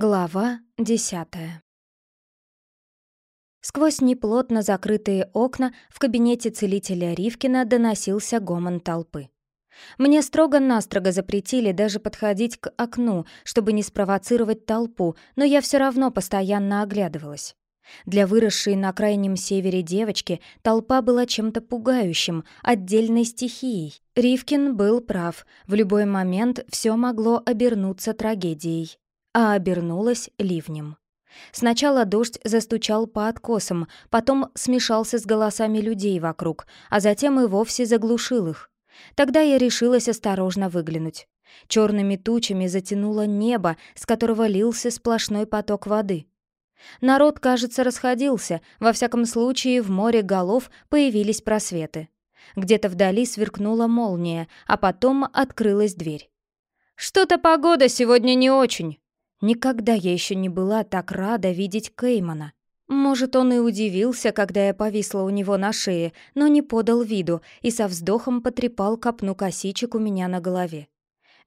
Глава десятая Сквозь неплотно закрытые окна в кабинете целителя Ривкина доносился гомон толпы. Мне строго-настрого запретили даже подходить к окну, чтобы не спровоцировать толпу, но я все равно постоянно оглядывалась. Для выросшей на крайнем севере девочки толпа была чем-то пугающим, отдельной стихией. Ривкин был прав, в любой момент все могло обернуться трагедией а обернулась ливнем. Сначала дождь застучал по откосам, потом смешался с голосами людей вокруг, а затем и вовсе заглушил их. Тогда я решилась осторожно выглянуть. Черными тучами затянуло небо, с которого лился сплошной поток воды. Народ, кажется, расходился, во всяком случае в море голов появились просветы. Где-то вдали сверкнула молния, а потом открылась дверь. «Что-то погода сегодня не очень», Никогда я еще не была так рада видеть Кеймана. Может, он и удивился, когда я повисла у него на шее, но не подал виду и со вздохом потрепал копну косичек у меня на голове.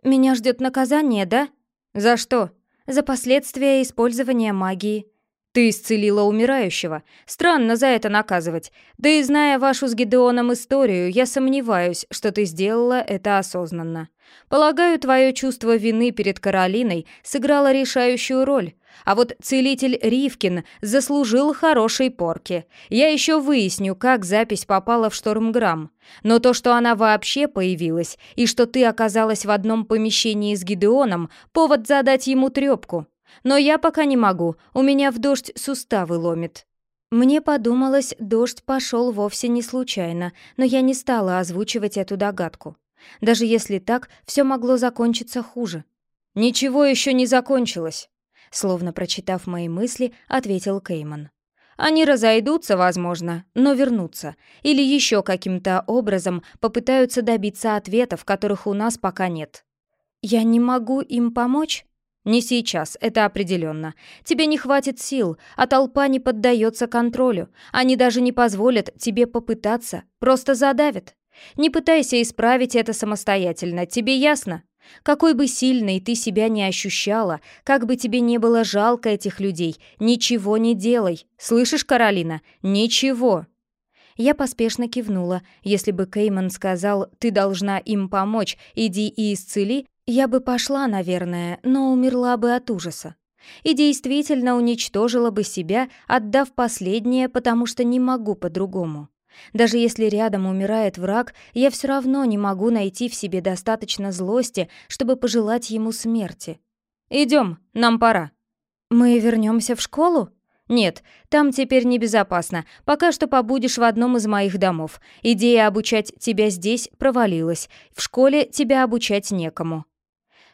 «Меня ждет наказание, да?» «За что?» «За последствия использования магии». «Ты исцелила умирающего. Странно за это наказывать. Да и зная вашу с Гидеоном историю, я сомневаюсь, что ты сделала это осознанно. Полагаю, твое чувство вины перед Каролиной сыграло решающую роль. А вот целитель Ривкин заслужил хорошей порки. Я еще выясню, как запись попала в Штормграмм. Но то, что она вообще появилась, и что ты оказалась в одном помещении с Гидеоном, повод задать ему трепку. Но я пока не могу, у меня в дождь суставы ломит. Мне подумалось, дождь пошел вовсе не случайно, но я не стала озвучивать эту догадку. Даже если так, все могло закончиться хуже. «Ничего еще не закончилось», — словно прочитав мои мысли, ответил Кейман. «Они разойдутся, возможно, но вернутся. Или еще каким-то образом попытаются добиться ответов, которых у нас пока нет». «Я не могу им помочь?» «Не сейчас, это определенно. Тебе не хватит сил, а толпа не поддается контролю. Они даже не позволят тебе попытаться, просто задавят. Не пытайся исправить это самостоятельно, тебе ясно? Какой бы сильной ты себя не ощущала, как бы тебе не было жалко этих людей, ничего не делай. Слышишь, Каролина? Ничего. Я поспешно кивнула. Если бы Кейман сказал «ты должна им помочь, иди и исцели», я бы пошла, наверное, но умерла бы от ужаса. И действительно уничтожила бы себя, отдав последнее, потому что не могу по-другому. Даже если рядом умирает враг, я все равно не могу найти в себе достаточно злости, чтобы пожелать ему смерти. Идем, нам пора. Мы вернемся в школу? Нет, там теперь небезопасно. Пока что побудешь в одном из моих домов. Идея обучать тебя здесь провалилась. В школе тебя обучать некому.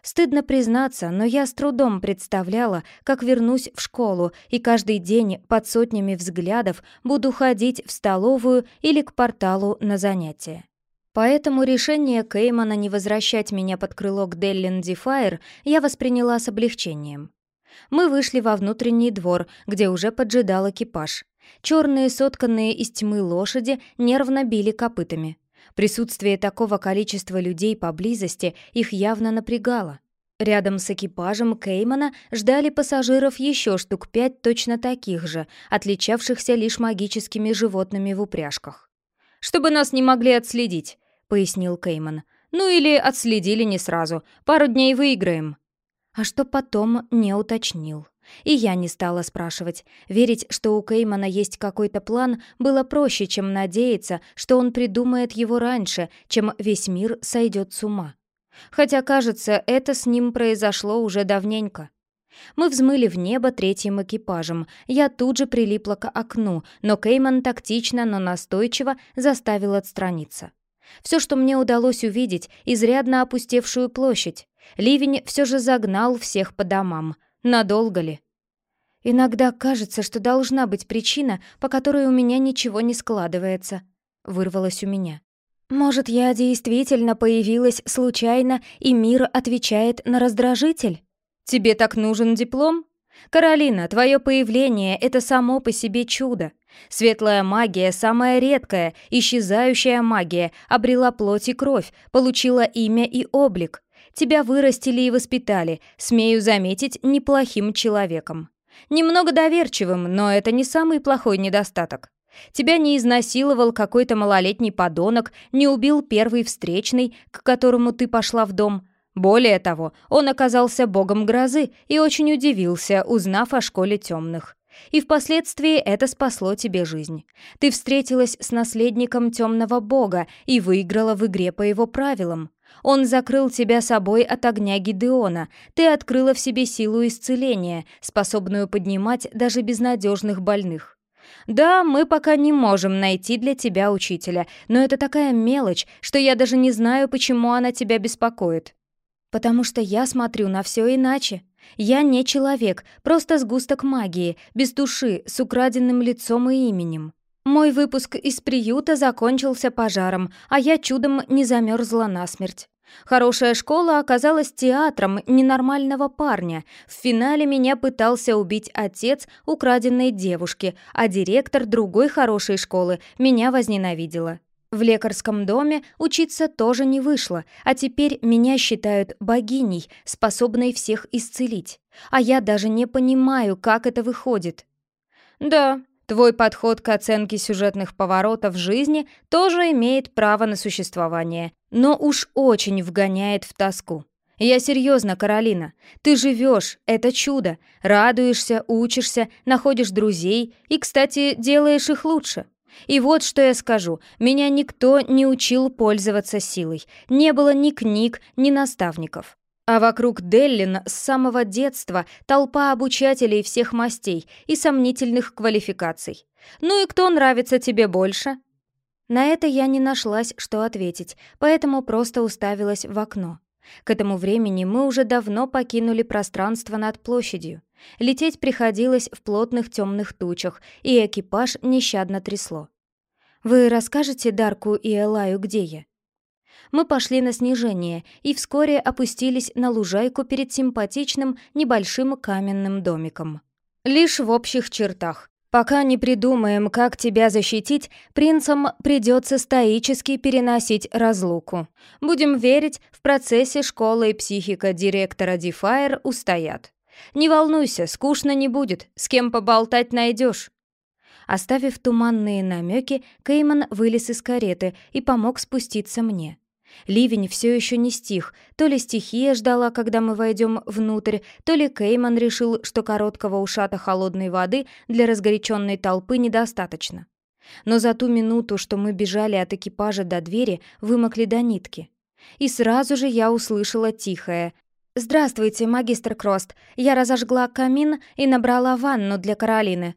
Стыдно признаться, но я с трудом представляла, как вернусь в школу и каждый день под сотнями взглядов буду ходить в столовую или к порталу на занятия. Поэтому решение Кеймана не возвращать меня под крыло к Деллин Дифайр я восприняла с облегчением. Мы вышли во внутренний двор, где уже поджидал экипаж. Черные сотканные из тьмы лошади нервно били копытами. Присутствие такого количества людей поблизости их явно напрягало. Рядом с экипажем Кеймана ждали пассажиров еще штук пять точно таких же, отличавшихся лишь магическими животными в упряжках. «Чтобы нас не могли отследить», — пояснил Кейман. «Ну или отследили не сразу. Пару дней выиграем». А что потом, не уточнил. И я не стала спрашивать. Верить, что у Кеймана есть какой-то план, было проще, чем надеяться, что он придумает его раньше, чем весь мир сойдет с ума. Хотя, кажется, это с ним произошло уже давненько. Мы взмыли в небо третьим экипажем. Я тут же прилипла к окну, но Кейман тактично, но настойчиво заставил отстраниться. Все, что мне удалось увидеть, изрядно опустевшую площадь. Ливень все же загнал всех по домам. Надолго ли? Иногда кажется, что должна быть причина, по которой у меня ничего не складывается. Вырвалось у меня. Может, я действительно появилась случайно, и мир отвечает на раздражитель? Тебе так нужен диплом? Каролина, твое появление — это само по себе чудо. Светлая магия, самая редкая, исчезающая магия, обрела плоть и кровь, получила имя и облик. тебя вырастили и воспитали, смею заметить, неплохим человеком. Немного доверчивым, но это не самый плохой недостаток. Тебя не изнасиловал какой-то малолетний подонок, не убил первый встречный, к которому ты пошла в дом. Более того, он оказался богом грозы и очень удивился, узнав о школе темных. И впоследствии это спасло тебе жизнь. Ты встретилась с наследником темного бога и выиграла в игре по его правилам. Он закрыл тебя собой от огня Гидеона. Ты открыла в себе силу исцеления, способную поднимать даже безнадежных больных. Да, мы пока не можем найти для тебя учителя, но это такая мелочь, что я даже не знаю, почему она тебя беспокоит. Потому что я смотрю на все иначе. Я не человек, просто сгусток магии, без души, с украденным лицом и именем. Мой выпуск из приюта закончился пожаром, а я чудом не замерзла насмерть. Хорошая школа оказалась театром ненормального парня. В финале меня пытался убить отец украденной девушки, а директор другой хорошей школы меня возненавидела. В лекарском доме учиться тоже не вышло, а теперь меня считают богиней, способной всех исцелить. А я даже не понимаю, как это выходит. Да, твой подход к оценке сюжетных поворотов жизни тоже имеет право на существование, но уж очень вгоняет в тоску. Я серьезно, Каролина. Ты живешь, это чудо. Радуешься, учишься, находишь друзей и, кстати, делаешь их лучше. И вот что я скажу. Меня никто не учил пользоваться силой. Не было ни книг, ни наставников. А вокруг Деллин с самого детства толпа обучателей всех мастей и сомнительных квалификаций. Ну и кто нравится тебе больше? На это я не нашлась, что ответить, поэтому просто уставилась в окно. К этому времени мы уже давно покинули пространство над площадью. Лететь приходилось в плотных темных тучах, и экипаж нещадно трясло. «Вы расскажете Дарку и Элаю, где я?» Мы пошли на снижение и вскоре опустились на лужайку перед симпатичным небольшим каменным домиком. Лишь в общих чертах. Пока не придумаем, как тебя защитить, принцам придется стоически переносить разлуку. Будем верить, в процессе школы и психика директора Дефайр устоят. Не волнуйся, скучно не будет, с кем поболтать найдешь. Оставив туманные намеки, Кейман вылез из кареты и помог спуститься мне. Ливень все еще не стих, то ли стихия ждала, когда мы войдем внутрь, то ли Кейман решил, что короткого ушата холодной воды для разгоряченной толпы недостаточно. Но за ту минуту, что мы бежали от экипажа до двери, вымокли до нитки. И сразу же я услышала тихое «Здравствуйте, магистр Крост. Я разожгла камин и набрала ванну для Каролины».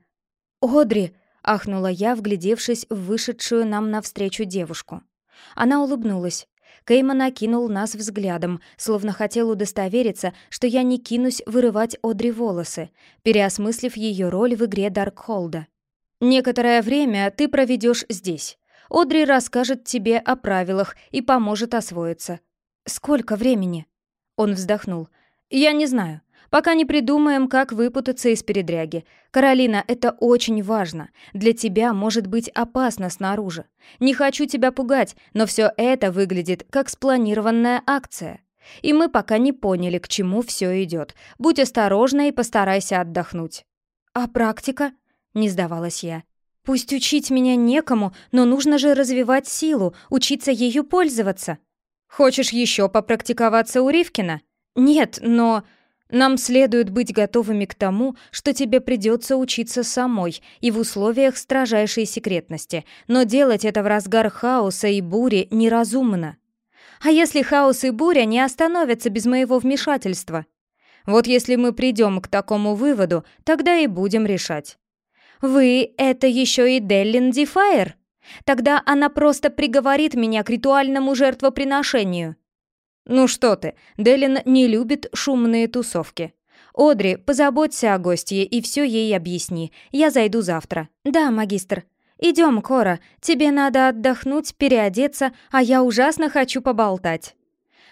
«Одри!» — ахнула я, вглядевшись в вышедшую нам навстречу девушку. Она улыбнулась. Кейман окинул нас взглядом, словно хотел удостовериться, что я не кинусь вырывать Одри волосы, переосмыслив ее роль в игре Даркхолда. «Некоторое время ты проведешь здесь. Одри расскажет тебе о правилах и поможет освоиться». «Сколько времени?» Он вздохнул. «Я не знаю. Пока не придумаем, как выпутаться из передряги. Каролина, это очень важно. Для тебя может быть опасно снаружи. Не хочу тебя пугать, но все это выглядит как спланированная акция. И мы пока не поняли, к чему все идет. Будь осторожна и постарайся отдохнуть». «А практика?» — не сдавалась я. «Пусть учить меня некому, но нужно же развивать силу, учиться ею пользоваться». Хочешь еще попрактиковаться у Ривкина? Нет, но нам следует быть готовыми к тому, что тебе придется учиться самой и в условиях строжайшей секретности, но делать это в разгар хаоса и бури неразумно. А если хаос и буря не остановятся без моего вмешательства? Вот если мы придем к такому выводу, тогда и будем решать. Вы — это еще и Деллин Дифайр? Тогда она просто приговорит меня к ритуальному жертвоприношению. Ну что ты, Делин не любит шумные тусовки. Одри, позаботься о гостье и все ей объясни. Я зайду завтра. Да, магистр. Идем, Кора. Тебе надо отдохнуть, переодеться, а я ужасно хочу поболтать.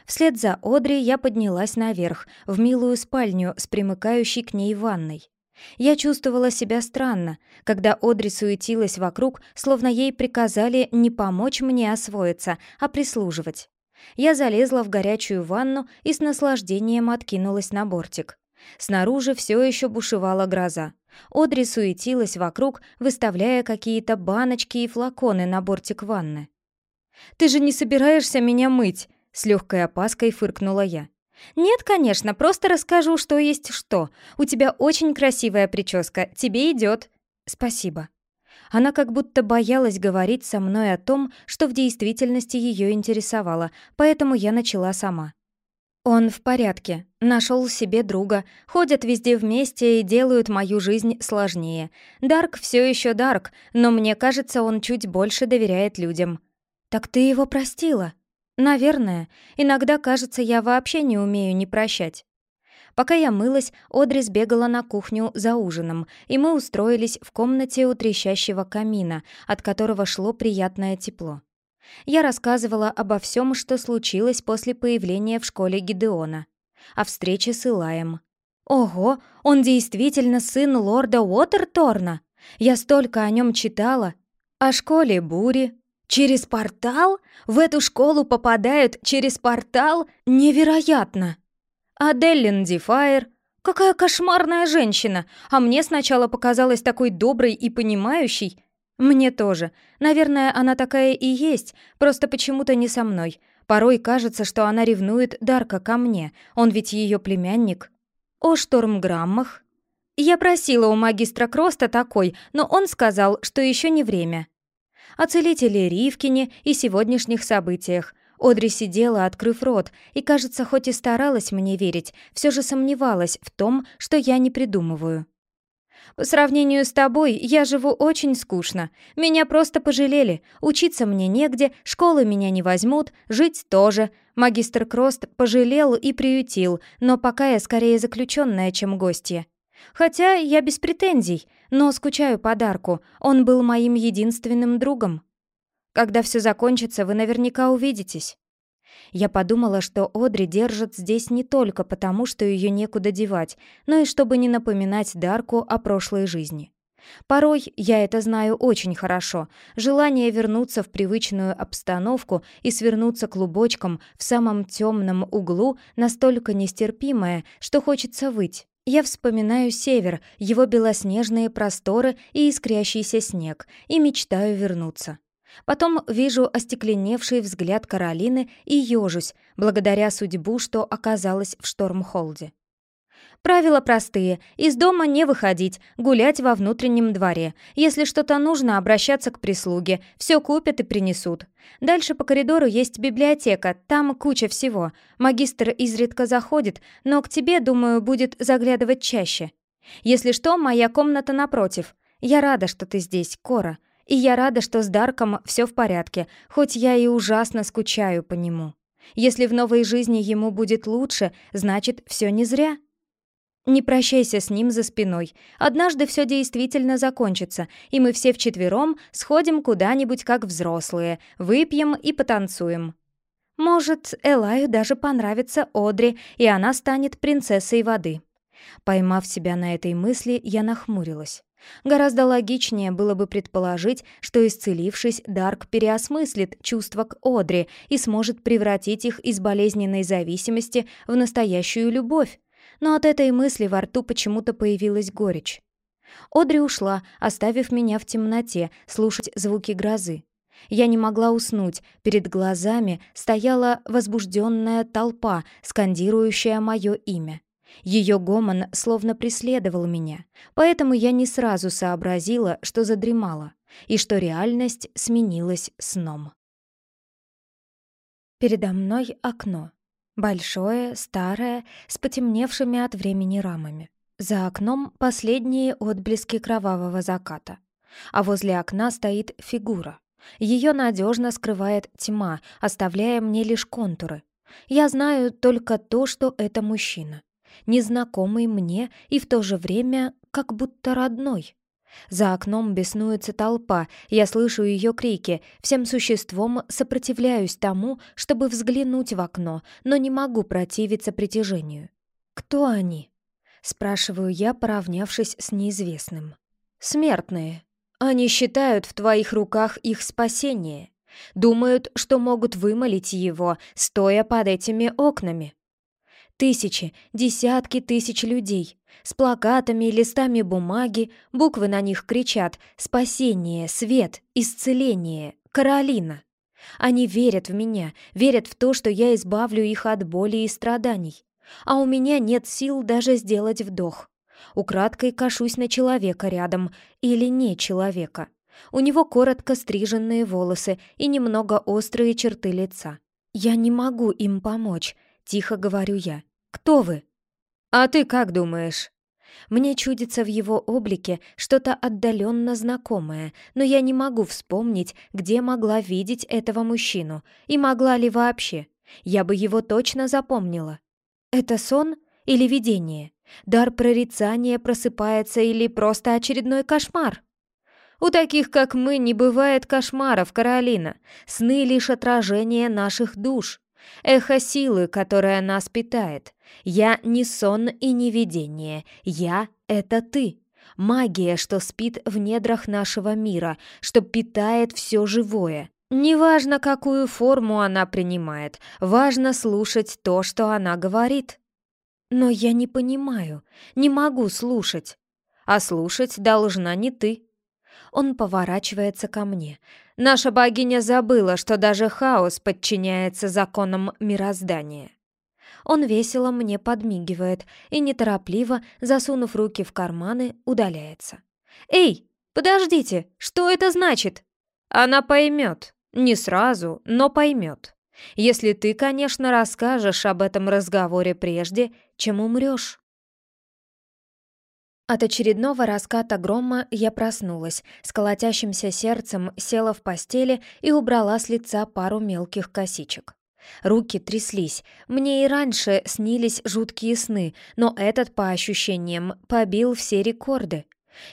Вслед за Одри я поднялась наверх, в милую спальню с примыкающей к ней ванной. Я чувствовала себя странно, когда Одри суетилась вокруг, словно ей приказали не помочь мне освоиться, а прислуживать. Я залезла в горячую ванну и с наслаждением откинулась на бортик. Снаружи все еще бушевала гроза. Одри суетилась вокруг, выставляя какие-то баночки и флаконы на бортик ванны. «Ты же не собираешься меня мыть?» — с легкой опаской фыркнула я. «Нет, конечно, просто расскажу, что есть что. У тебя очень красивая прическа, тебе идет. «Спасибо». Она как будто боялась говорить со мной о том, что в действительности ее интересовало, поэтому я начала сама. Он в порядке, нашел себе друга, ходят везде вместе и делают мою жизнь сложнее. Дарк все еще Дарк, но мне кажется, он чуть больше доверяет людям. «Так ты его простила?» «Наверное. Иногда, кажется, я вообще не умею не прощать». Пока я мылась, Одри сбегала на кухню за ужином, и мы устроились в комнате у трещащего камина, от которого шло приятное тепло. Я рассказывала обо всем, что случилось после появления в школе Гидеона. О встрече с Илаем. «Ого, он действительно сын лорда Уотерторна! Я столько о нем читала! О школе Бури, Через портал? В эту школу попадают через портал? Невероятно! А Деллин Дифайр? Какая кошмарная женщина! А мне сначала показалась такой доброй и понимающей. Мне тоже. Наверное, она такая и есть, просто почему-то не со мной. Порой кажется, что она ревнует Дарка ко мне, он ведь ее племянник. О штормграммах? Я просила у магистра Кроста такой, но он сказал, что еще не время о целителе Ривкине и сегодняшних событиях. Одри сидела, открыв рот, и, кажется, хоть и старалась мне верить, все же сомневалась в том, что я не придумываю. «По сравнению с тобой, я живу очень скучно. Меня просто пожалели. Учиться мне негде, школы меня не возьмут, жить тоже. Магистр Крост пожалел и приютил, но пока я скорее заключенная, чем гостья. Хотя я без претензий, но скучаю по Дарку, он был моим единственным другом. Когда все закончится, вы наверняка увидитесь. Я подумала, что Одри держат здесь не только потому, что ее некуда девать, но и чтобы не напоминать Дарку о прошлой жизни. Порой, я это знаю очень хорошо, желание вернуться в привычную обстановку и свернуться клубочком в самом темном углу настолько нестерпимое, что хочется выть. Я вспоминаю север, его белоснежные просторы и искрящийся снег, и мечтаю вернуться. Потом вижу остекленевший взгляд Каролины и ёжусь, благодаря судьбу, что оказалась в Штормхолде. Правила простые. Из дома не выходить, гулять во внутреннем дворе. Если что-то нужно, обращаться к прислуге. Все купят и принесут. Дальше по коридору есть библиотека, там куча всего. Магистр изредка заходит, но к тебе, думаю, будет заглядывать чаще. Если что, моя комната напротив. Я рада, что ты здесь, Кора. И я рада, что с Дарком все в порядке, хоть я и ужасно скучаю по нему. Если в новой жизни ему будет лучше, значит, все не зря. Не прощайся с ним за спиной. Однажды все действительно закончится, и мы все вчетвером сходим куда-нибудь как взрослые, выпьем и потанцуем. Может, Элаю даже понравится Одри, и она станет принцессой воды. Поймав себя на этой мысли, я нахмурилась. Гораздо логичнее было бы предположить, что, исцелившись, Дарк переосмыслит чувства к Одри и сможет превратить их из болезненной зависимости в настоящую любовь но от этой мысли во рту почему-то появилась горечь. Одри ушла, оставив меня в темноте слушать звуки грозы. Я не могла уснуть, перед глазами стояла возбужденная толпа, скандирующая мое имя. Ее гомон словно преследовал меня, поэтому я не сразу сообразила, что задремала, и что реальность сменилась сном. Передо мной окно. Большое, старое, с потемневшими от времени рамами. За окном последние отблески кровавого заката. А возле окна стоит фигура. Ее надежно скрывает тьма, оставляя мне лишь контуры. Я знаю только то, что это мужчина. Незнакомый мне и в то же время как будто родной. За окном беснуется толпа, я слышу ее крики, всем существом сопротивляюсь тому, чтобы взглянуть в окно, но не могу противиться притяжению. «Кто они?» — спрашиваю я, поравнявшись с неизвестным. «Смертные. Они считают в твоих руках их спасение. Думают, что могут вымолить его, стоя под этими окнами. Тысячи, десятки тысяч людей. С плакатами, листами бумаги, буквы на них кричат «Спасение», «Свет», «Исцеление», «Каролина». Они верят в меня, верят в то, что я избавлю их от боли и страданий. А у меня нет сил даже сделать вдох. Украдкой кашусь на человека рядом или не человека. У него коротко стриженные волосы и немного острые черты лица. Я не могу им помочь, тихо говорю я. Кто вы?» «А ты как думаешь?» Мне чудится в его облике что-то отдаленно знакомое, но я не могу вспомнить, где могла видеть этого мужчину, и могла ли вообще. Я бы его точно запомнила. Это сон или видение? Дар прорицания просыпается или просто очередной кошмар? У таких, как мы, не бывает кошмаров, Каролина. Сны — лишь отражение наших душ. Эхо силы, которая нас питает. Я не сон и не видение. Я — это ты. Магия, что спит в недрах нашего мира, что питает все живое. Неважно, какую форму она принимает, важно слушать то, что она говорит. Но я не понимаю, не могу слушать. А слушать должна не ты. Он поворачивается ко мне. Наша богиня забыла, что даже хаос подчиняется законам мироздания. Он весело мне подмигивает и неторопливо, засунув руки в карманы, удаляется. «Эй, подождите, что это значит?» «Она поймет. Не сразу, но поймет. Если ты, конечно, расскажешь об этом разговоре прежде, чем умрешь». От очередного раската грома я проснулась, с колотящимся сердцем села в постели и убрала с лица пару мелких косичек. Руки тряслись. Мне и раньше снились жуткие сны, но этот, по ощущениям, побил все рекорды.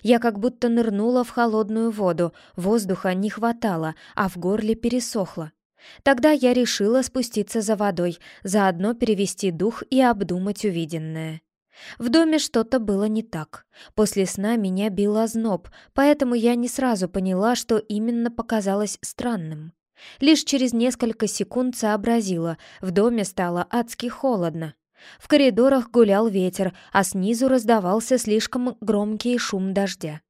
Я как будто нырнула в холодную воду, воздуха не хватало, а в горле пересохло. Тогда я решила спуститься за водой, заодно перевести дух и обдумать увиденное. В доме что-то было не так. После сна меня бил озноб, поэтому я не сразу поняла, что именно показалось странным. Лишь через несколько секунд сообразила, в доме стало адски холодно. В коридорах гулял ветер, а снизу раздавался слишком громкий шум дождя.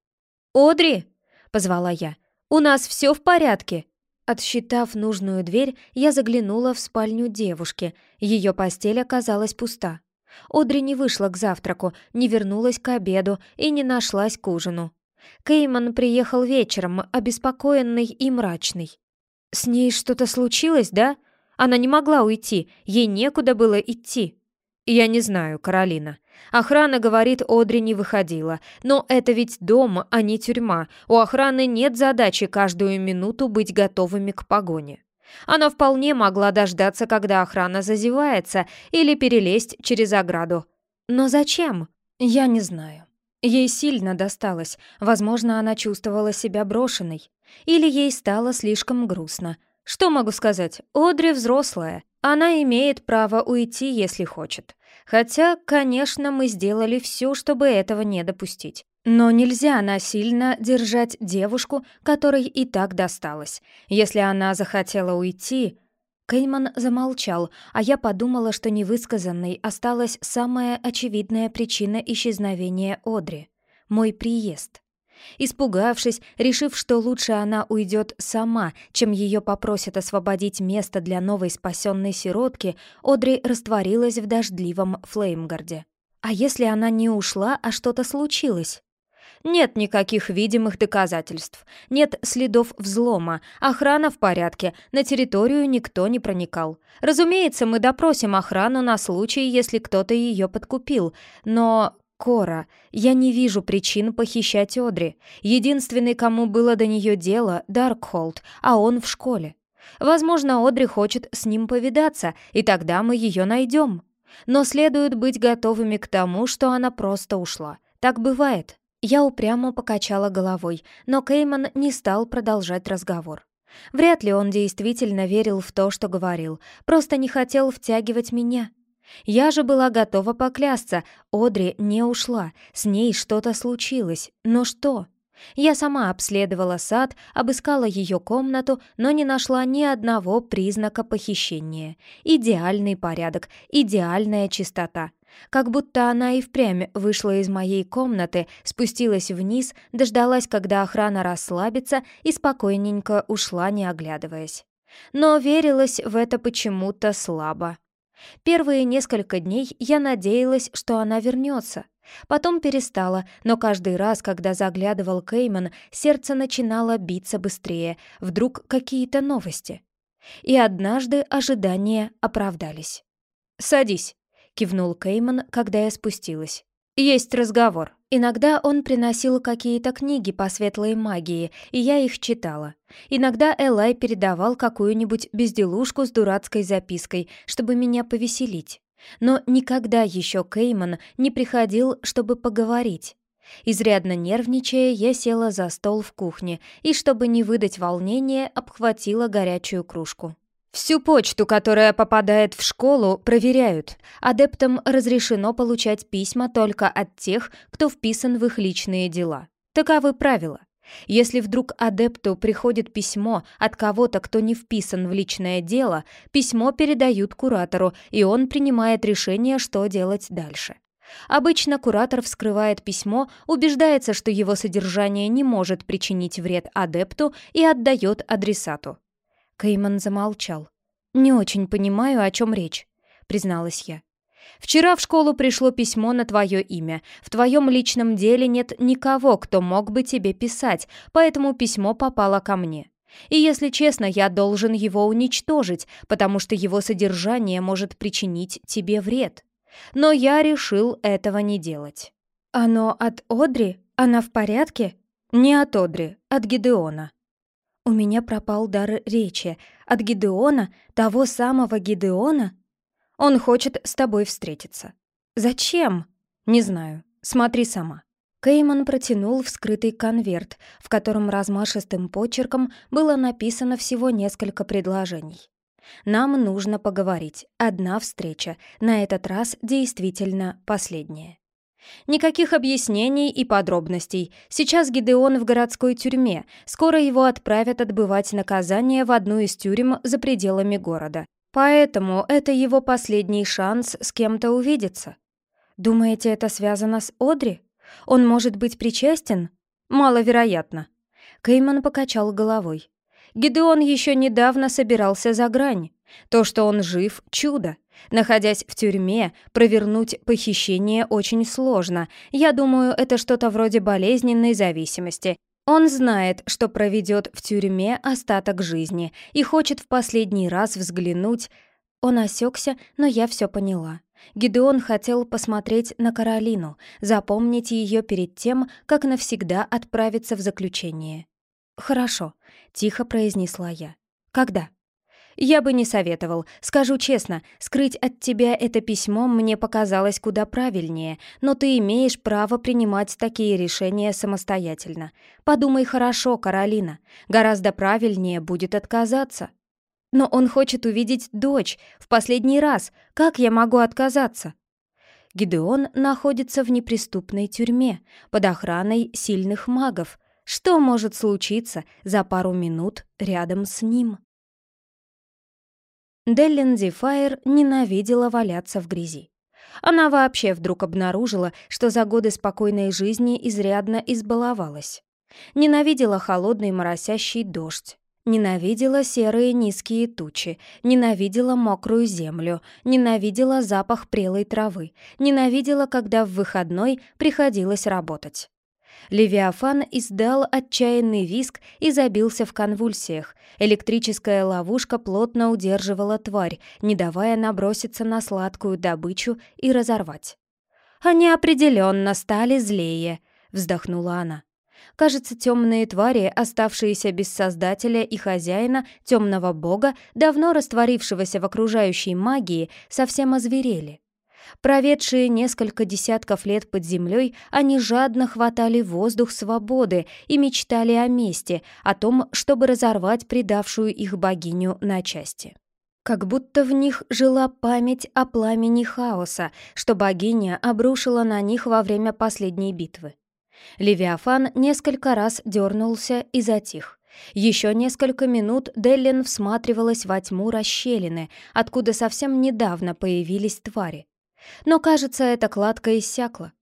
«Одри!» — позвала я. «У нас все в порядке!» Отсчитав нужную дверь, я заглянула в спальню девушки. Ее постель оказалась пуста. Одри не вышла к завтраку, не вернулась к обеду и не нашлась к ужину. Кейман приехал вечером, обеспокоенный и мрачный. «С ней что-то случилось, да? Она не могла уйти, ей некуда было идти». «Я не знаю, Каролина. Охрана говорит, Одри не выходила. Но это ведь дом, а не тюрьма. У охраны нет задачи каждую минуту быть готовыми к погоне. Она вполне могла дождаться, когда охрана зазевается, или перелезть через ограду. Но зачем? Я не знаю. Ей сильно досталось, возможно, она чувствовала себя брошенной. Или ей стало слишком грустно. Что могу сказать? Одри взрослая. Она имеет право уйти, если хочет. Хотя, конечно, мы сделали все, чтобы этого не допустить. Но нельзя насильно держать девушку, которой и так досталось. Если она захотела уйти... Кейман замолчал, а я подумала, что невысказанной осталась самая очевидная причина исчезновения Одри — мой приезд. Испугавшись, решив, что лучше она уйдет сама, чем ее попросят освободить место для новой спасенной сиротки, Одри растворилась в дождливом Флеймгарде. А если она не ушла, а что-то случилось? Нет никаких видимых доказательств, нет следов взлома, охрана в порядке, на территорию никто не проникал. Разумеется, мы допросим охрану на случай, если кто-то ее подкупил, но... Кора, я не вижу причин похищать Одри. Единственный, кому было до нее дело, Даркхолд, а он в школе. Возможно, Одри хочет с ним повидаться, и тогда мы ее найдем. Но следует быть готовыми к тому, что она просто ушла. Так бывает. Я упрямо покачала головой, но Кейман не стал продолжать разговор. Вряд ли он действительно верил в то, что говорил, просто не хотел втягивать меня. Я же была готова поклясться, Одри не ушла, с ней что-то случилось, но что? Я сама обследовала сад, обыскала ее комнату, но не нашла ни одного признака похищения. Идеальный порядок, идеальная чистота. Как будто она и впрямь вышла из моей комнаты, спустилась вниз, дождалась, когда охрана расслабится, и спокойненько ушла, не оглядываясь. Но верилась в это почему-то слабо. Первые несколько дней я надеялась, что она вернется. Потом перестала, но каждый раз, когда заглядывал Кейман, сердце начинало биться быстрее. Вдруг какие-то новости. И однажды ожидания оправдались. «Садись», — кивнул Кейман, когда я спустилась. «Есть разговор». Иногда он приносил какие-то книги по светлой магии, и я их читала. Иногда Элай передавал какую-нибудь безделушку с дурацкой запиской, чтобы меня повеселить. Но никогда еще Кейман не приходил, чтобы поговорить. Изрядно нервничая, я села за стол в кухне и, чтобы не выдать волнения, обхватила горячую кружку. Всю почту, которая попадает в школу, проверяют. Адептам разрешено получать письма только от тех, кто вписан в их личные дела. Таковы правила. Если вдруг адепту приходит письмо от кого-то, кто не вписан в личное дело, письмо передают куратору, и он принимает решение, что делать дальше. Обычно куратор вскрывает письмо, убеждается, что его содержание не может причинить вред адепту и отдает адресату. Кейман замолчал. «Не очень понимаю, о чем речь», — призналась я. Вчера в школу пришло письмо на твое имя. В твоем личном деле нет никого, кто мог бы тебе писать, поэтому письмо попало ко мне. И если честно, я должен его уничтожить, потому что его содержание может причинить тебе вред. Но я решил этого не делать. Оно от Одри? Она в порядке? Не от Одри, от Гидеона. У меня пропал дар речи. От Гидеона? Того самого Гидеона? Он хочет с тобой встретиться». «Зачем?» «Не знаю. Смотри сама». Кейман протянул вскрытый конверт, в котором размашистым почерком было написано всего несколько предложений. «Нам нужно поговорить. Одна встреча. На этот раз действительно последняя». Никаких объяснений и подробностей. Сейчас Гидеон в городской тюрьме. Скоро его отправят отбывать наказание в одну из тюрем за пределами города. Поэтому это его последний шанс с кем-то увидеться. Думаете, это связано с Одри? Он может быть причастен? Маловероятно. Кейман покачал головой. Гидеон еще недавно собирался за грань. То, что он жив — чудо. Находясь в тюрьме, провернуть похищение очень сложно. Я думаю, это что-то вроде болезненной зависимости. Он знает, что проведет в тюрьме остаток жизни и хочет в последний раз взглянуть. Он осекся, но я все поняла. Гидеон хотел посмотреть на Каролину, запомнить ее перед тем, как навсегда отправиться в заключение. «Хорошо», — тихо произнесла я. «Когда?» Я бы не советовал. Скажу честно, скрыть от тебя это письмо мне показалось куда правильнее, но ты имеешь право принимать такие решения самостоятельно. Подумай хорошо, Каролина. Гораздо правильнее будет отказаться. Но он хочет увидеть дочь в последний раз. Как я могу отказаться? Гидеон находится в неприступной тюрьме под охраной сильных магов. Что может случиться за пару минут рядом с ним? Деллин Дифайр ненавидела валяться в грязи. Она вообще вдруг обнаружила, что за годы спокойной жизни изрядно избаловалась. Ненавидела холодный моросящий дождь, Ненавидела серые низкие тучи, ненавидела мокрую землю, ненавидела запах прелой травы, ненавидела, когда в выходной приходилось работать. Левиафан издал отчаянный визг и забился в конвульсиях. Электрическая ловушка плотно удерживала тварь, не давая наброситься на сладкую добычу и разорвать. «Они определенно стали злее», — вздохнула она. Кажется, темные твари, оставшиеся без создателя и хозяина, темного бога, давно растворившегося в окружающей магии, совсем озверели. Проведшие несколько десятков лет под землей, они жадно хватали воздух свободы и мечтали о мести, о том, чтобы разорвать предавшую их богиню на части. Как будто в них жила память о пламени хаоса, что богиня обрушила на них во время последней битвы. Левиафан несколько раз дернулся и затих. Еще несколько минут Деллин всматривалась во тьму расщелины, откуда совсем недавно появились твари. Но, кажется, эта кладка иссякла.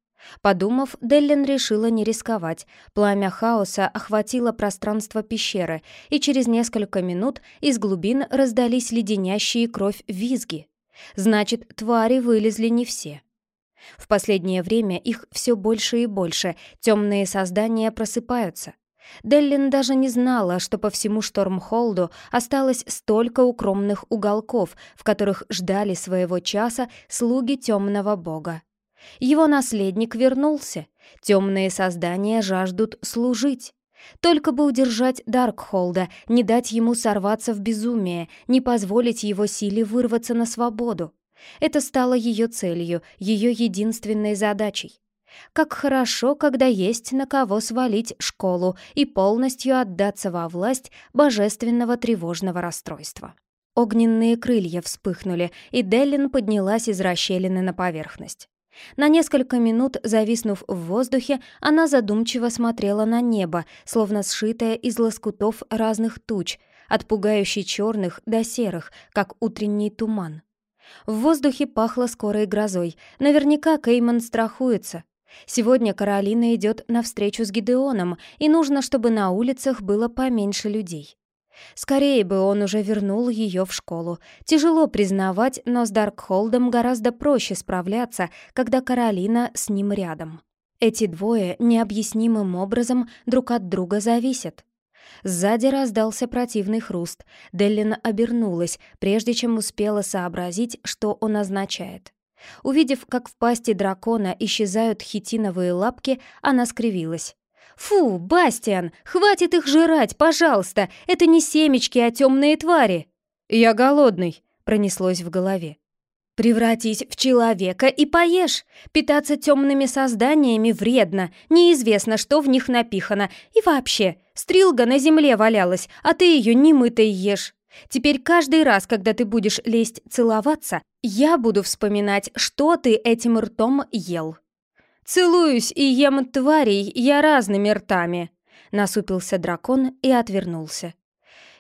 Подумав, Деллин решила не рисковать. Пламя хаоса охватило пространство пещеры, и через несколько минут из глубин раздались леденящие кровь визги. Значит, твари вылезли не все. В последнее время их все больше и больше, темные создания просыпаются. Деллин даже не знала, что по всему Штормхолду осталось столько укромных уголков, в которых ждали своего часа слуги темного бога. Его наследник вернулся. Темные создания жаждут служить. Только бы удержать Даркхолда, не дать ему сорваться в безумие, не позволить его силе вырваться на свободу. Это стало ее целью, ее единственной задачей. Как хорошо, когда есть на кого свалить школу и полностью отдаться во власть божественного тревожного расстройства. Огненные крылья вспыхнули, и Деллин поднялась из расщелины на поверхность. На несколько минут, зависнув в воздухе, она задумчиво смотрела на небо, словно сшитое из лоскутов разных туч, от пугающе черных до серых, как утренний туман. В воздухе пахло скорой грозой. Наверняка Кейман страхуется. Сегодня Каролина идет на встречу с Гидеоном, и нужно, чтобы на улицах было поменьше людей. Скорее бы он уже вернул ее в школу. Тяжело признавать, но с Даркхолдом гораздо проще справляться, когда Каролина с ним рядом. Эти двое необъяснимым образом друг от друга зависят. Сзади раздался противный хруст. Деллин обернулась, прежде чем успела сообразить, что он означает. Увидев, как в пасти дракона исчезают хитиновые лапки, она скривилась. «Фу, Бастиан, хватит их жрать, пожалуйста! Это не семечки, а темные твари!» «Я голодный», — пронеслось в голове. «Превратись в человека и поешь! Питаться темными созданиями вредно, неизвестно, что в них напихано. И вообще, стрилга на земле валялась, а ты ее немытой ешь. Теперь каждый раз, когда ты будешь лезть целоваться, я буду вспоминать, что ты этим ртом ел». «Целуюсь и ем тварей я разными ртами», — насупился дракон и отвернулся.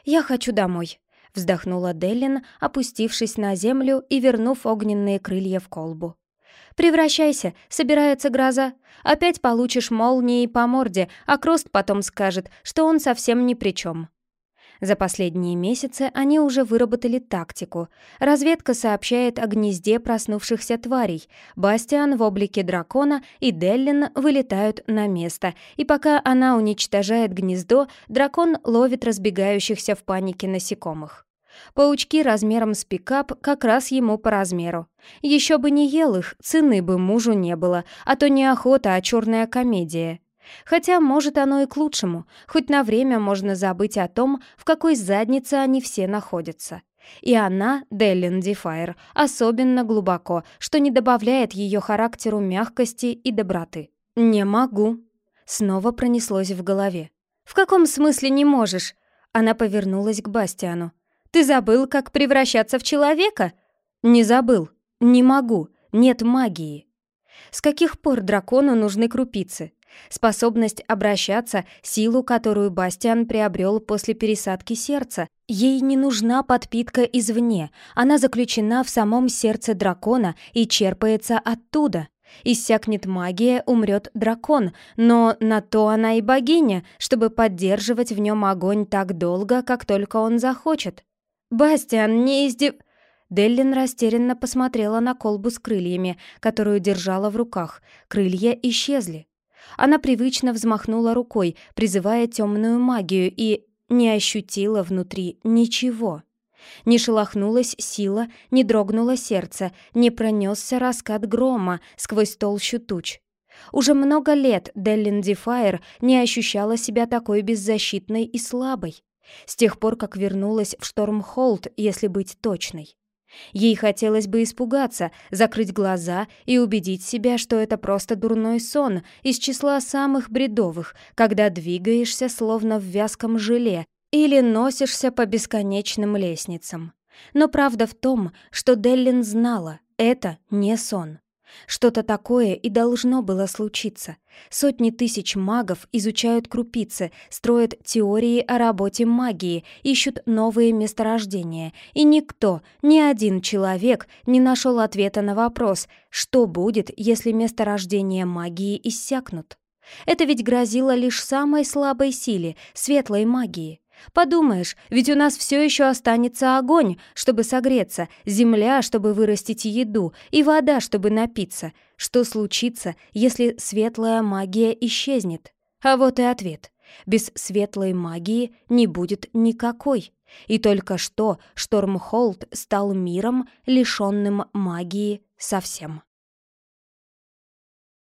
«Я хочу домой», — вздохнула Деллин, опустившись на землю и вернув огненные крылья в колбу. «Превращайся, собирается гроза. Опять получишь молнии по морде, а Крост потом скажет, что он совсем ни при чем. За последние месяцы они уже выработали тактику. Разведка сообщает о гнезде проснувшихся тварей. Бастиан в облике дракона и Деллин вылетают на место. И пока она уничтожает гнездо, дракон ловит разбегающихся в панике насекомых. Паучки размером с пикап как раз ему по размеру. Еще бы не ел их, цены бы мужу не было, а то не охота, а черная комедия. Хотя, может, оно и к лучшему, хоть на время можно забыть о том, в какой заднице они все находятся. И она, Деллин Дефайр, особенно глубоко, что не добавляет ее характеру мягкости и доброты. «Не могу», — снова пронеслось в голове. «В каком смысле не можешь?» Она повернулась к Бастиану. «Ты забыл, как превращаться в человека?» «Не забыл. Не могу. Нет магии». С каких пор дракону нужны крупицы? Способность обращаться, силу, которую Бастиан приобрел после пересадки сердца. Ей не нужна подпитка извне, она заключена в самом сердце дракона и черпается оттуда. Иссякнет магия, умрет дракон, но на то она и богиня, чтобы поддерживать в нем огонь так долго, как только он захочет. «Бастиан, не издев...» Деллин растерянно посмотрела на колбу с крыльями, которую держала в руках. Крылья исчезли. Она привычно взмахнула рукой, призывая темную магию, и не ощутила внутри ничего. Не шелохнулась сила, не дрогнуло сердце, не пронесся раскат грома сквозь толщу туч. Уже много лет Деллин Дефайр не ощущала себя такой беззащитной и слабой. С тех пор, как вернулась в Штормхолд, если быть точной. Ей хотелось бы испугаться, закрыть глаза и убедить себя, что это просто дурной сон из числа самых бредовых, когда двигаешься словно в вязком желе или носишься по бесконечным лестницам. Но правда в том, что Деллин знала, это не сон. Что-то такое и должно было случиться. Сотни тысяч магов изучают крупицы, строят теории о работе магии, ищут новые месторождения, и никто, ни один человек не нашел ответа на вопрос, что будет, если месторождения магии иссякнут. Это ведь грозило лишь самой слабой силе, светлой магии. Подумаешь, ведь у нас все еще останется огонь, чтобы согреться, земля, чтобы вырастить еду, и вода, чтобы напиться. Что случится, если светлая магия исчезнет? А вот и ответ. Без светлой магии не будет никакой. И только что Штормхолд стал миром, лишенным магии совсем.